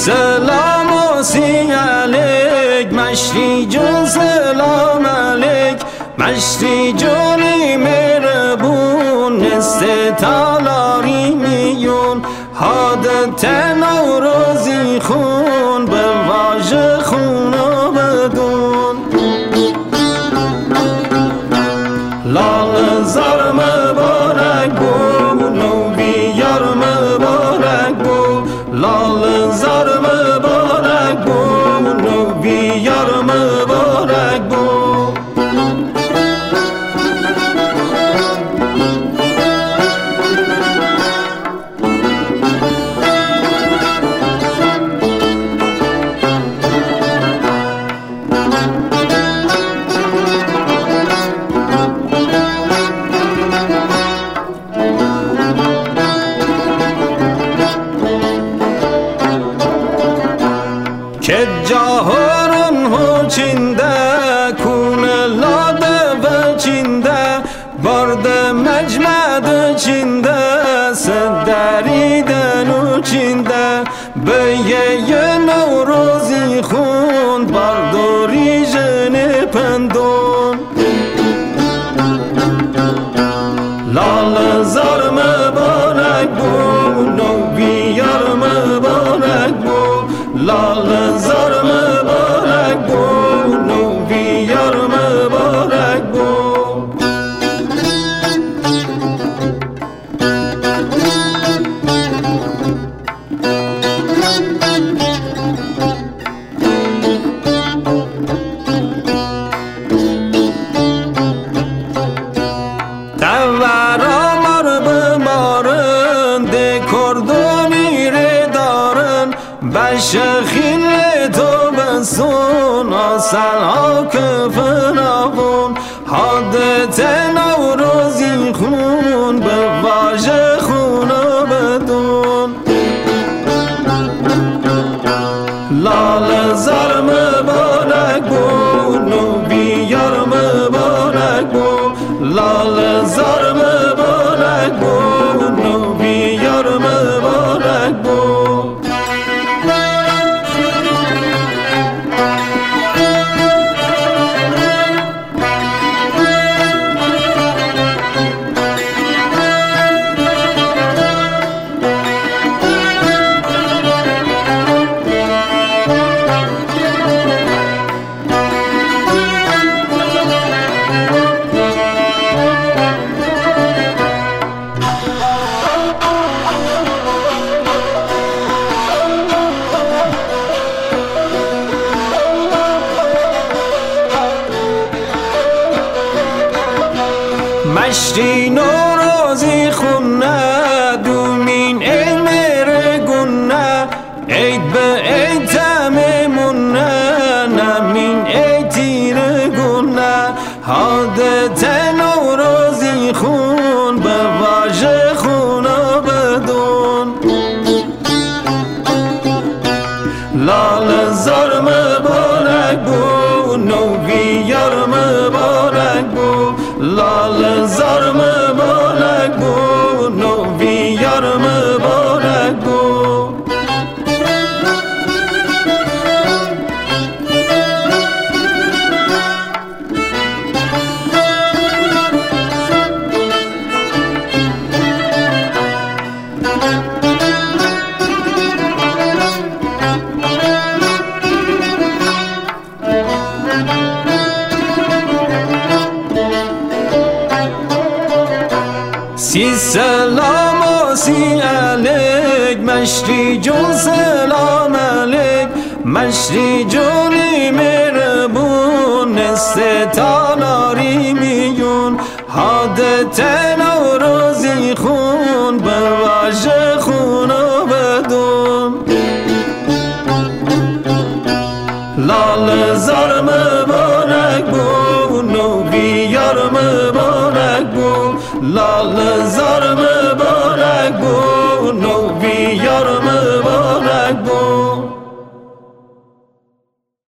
سلام و سی علیک. مشتی جون سلام علیک. مشتی جونی میره بون نسته تالاری میون. حادت baharın hoçinde Kunelade veçinde Barde mecmede içinde Sedderiden uçinde Beyeye nevrozi hun Bardori jene pendon Lalza besun Asal ha kefravun Hadete navrozi khun مشتی نوروزی خونه Lal zar mı bolek bu Novi yar mı bolek bu Müzik سی سلام و سی علیک. مشتی جون سلام علیک. مشتی جونی مهربون. استطالاری میون. حادت Lala's Ottoman.